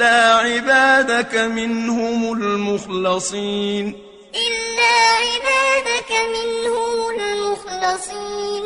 إلا عبادك منهم المخلصين. إلا عبادك منهم المخلصين.